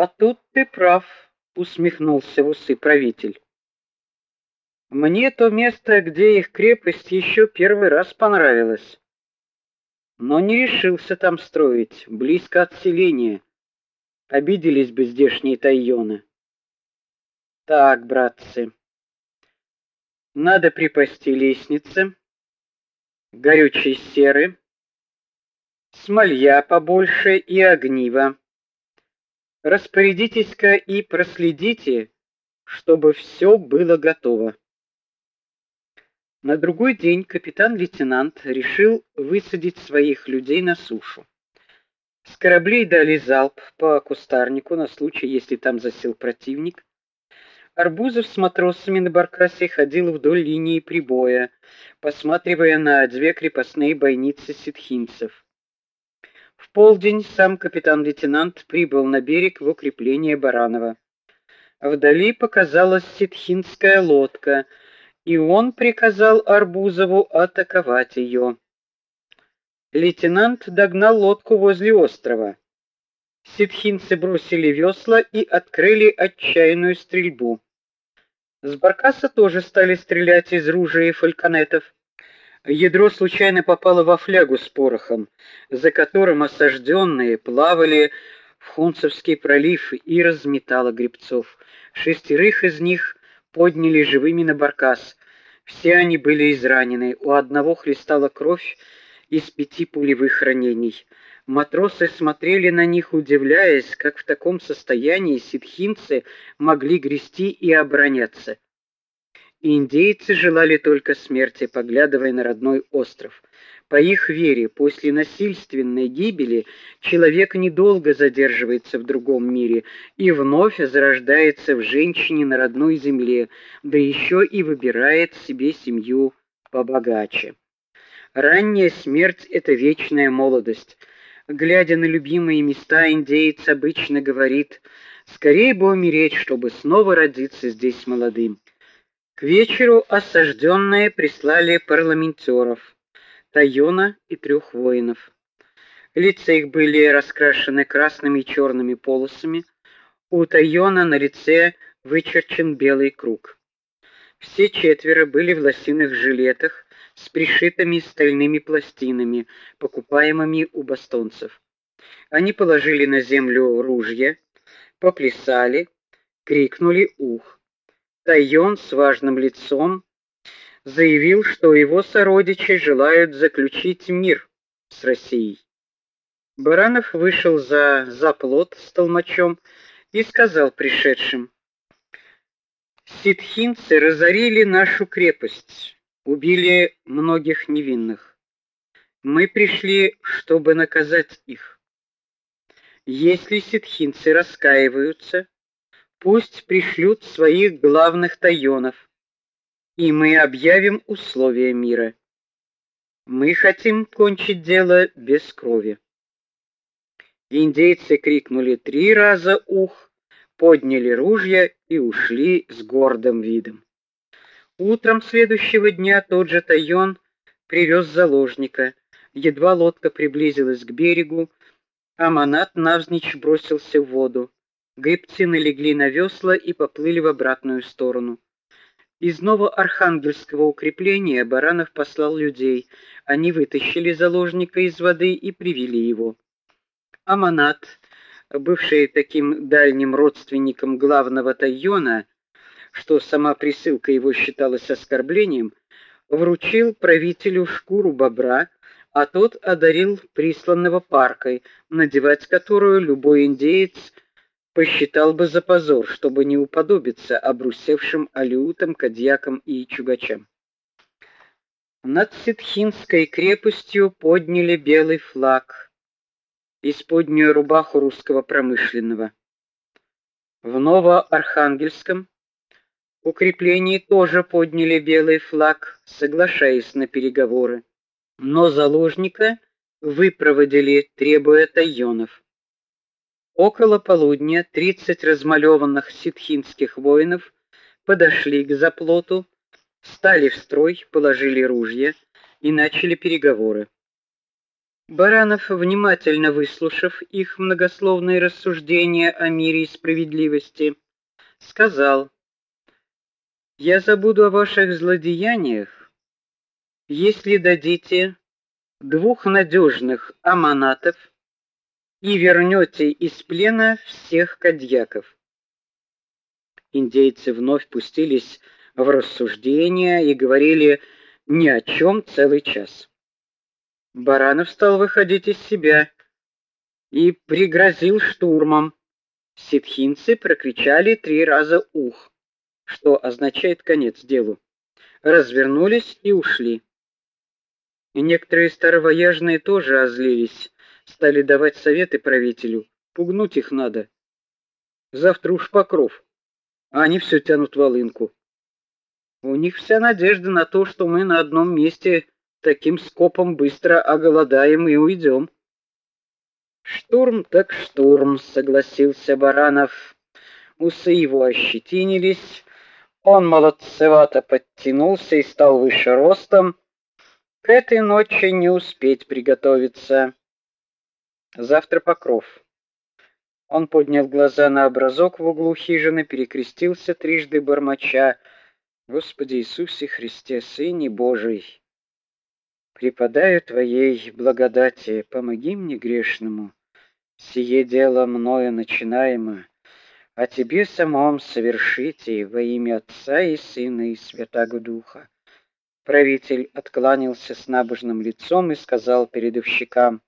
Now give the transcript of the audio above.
А тут ты прав, усмехнулся в усы правитель. Мне то место, где их крепость еще первый раз понравилось. Но не решился там строить, близко от селения. Обиделись бы здешние тайоны. Так, братцы. Надо припасти лестницы, горючей серы, смолья побольше и огнива. Распорядитесь-ка и проследите, чтобы все было готово. На другой день капитан-лейтенант решил высадить своих людей на сушу. С кораблей дали залп по кустарнику на случай, если там засел противник. Арбузов с матросами на баркасе ходил вдоль линии прибоя, посматривая на две крепостные бойницы ситхинцев. В полдень сам капитан-лейтенант прибыл на берег в укрепление Баранова. Вдали показалась ситхинская лодка, и он приказал Арбузову атаковать ее лейтенант догнал лодку возле острова. Ситхинцы бросили весла и открыли отчаянную стрельбу. С баркаса тоже стали стрелять из ружей и фальконетов. Ядро случайно попало во флягу с порохом, за которым осажденные плавали в Хунцевский пролив и разметало гребцов. Шестерых из них подняли живыми на баркас. Все они были изранены, у одного хлестала кровь, из пяти пулевых ранений. Матросы смотрели на них, удивляясь, как в таком состоянии ситхинцы могли грести и обороняться. Индейцы желали только смерти, поглядывая на родной остров. По их вере, после насильственной гибели человек недолго задерживается в другом мире и вновь зарождается в женщине на родной земле, да еще и выбирает себе семью побогаче. Ранняя смерть это вечная молодость. Глядя на любимые места, индеец обычно говорит: "Скорее бы умереть, чтобы снова родиться здесь молодым". К вечеру осажденные прислали парламентеров, Тайона и трех воинов. Лица их были раскрашены красными и черными полосами. У Тайона на лице вычерчен белый круг. Все четверо были в лосиных жилетах с пришитыми стальными пластинами, покупаемыми у бастонцев. Они положили на землю ружья, поплясали, крикнули ух. Тайон с важным лицом заявил, что его сородичи желают заключить мир с Россией. Баранов вышел за заплот с толмачом и сказал пришедшим: Ситхинцы разорили нашу крепость убили многих невинных. Мы пришли, чтобы наказать их. Если ситхинцы раскаиваются, пусть пришлют своих главных тайонов, и мы объявим условия мира. Мы хотим кончить дело без крови. Индейцы крикнули три раза ух, подняли ружья и ушли с гордым видом. Утром следующего дня тот же Тайон привез заложника. Едва лодка приблизилась к берегу, Аманат навзничь бросился в воду. Гребцы налегли на весла и поплыли в обратную сторону. Из Новоархангельского укрепления Баранов послал людей. Они вытащили заложника из воды и привели его. Аманат, бывший таким дальним родственником главного Тайона, что сама присылка его считалась оскорблением, вручил правителю шкуру бобра, а тот одарил присланного паркой, надевать которую любой индеец посчитал бы за позор, чтобы не уподобиться обрусевшим алютам, кадьякам и чугачам. Над Ситхинской крепостью подняли белый флаг, исподнюю рубаху русского промышленного. В Новоархангельском укреплений тоже подняли белый флаг, соглашаясь на переговоры. Но заложника выпроводили, требуя тайонов. Около полудня 30 размалеванных ситхинских воинов подошли к заплоту, стали в строй, положили ружья и начали переговоры. Баранов, внимательно выслушав их многословные рассуждения о мире и справедливости, сказал: "Я забуду о ваших злодеяниях, если дадите двух надежных аманатов и вернете из плена всех кадьяков". Индейцы вновь пустились в рассуждения и говорили ни о чем целый час. Баранов стал выходить из себя и пригрозил штурмом. Ситхинцы прокричали три раза ух, что означает конец делу. Развернулись и ушли. И некоторые старовояжные тоже озлились, стали давать советы правителю. Пугнуть их надо. Завтра уж покров, а они все тянут волынку. У них вся надежда на то, что мы на одном месте таким скопом быстро оголодаем и уйдем. Штурм так штурм, согласился Баранов. Усы его ощетинились, он молодцевато подтянулся и стал выше ростом. К этой ночи не успеть приготовиться. Завтра покров. Он поднял глаза на образок в углу хижины, перекрестился трижды бормоча: "Господи Иисусе Христе, Сыне Божий, преподаю твоей благодати, помоги мне грешному. Сие дело мною начинаемо, а тебе самом совершите во имя Отца и Сына и Святаго Духа. Правитель откланялся с набожным лицом и сказал передовщикам: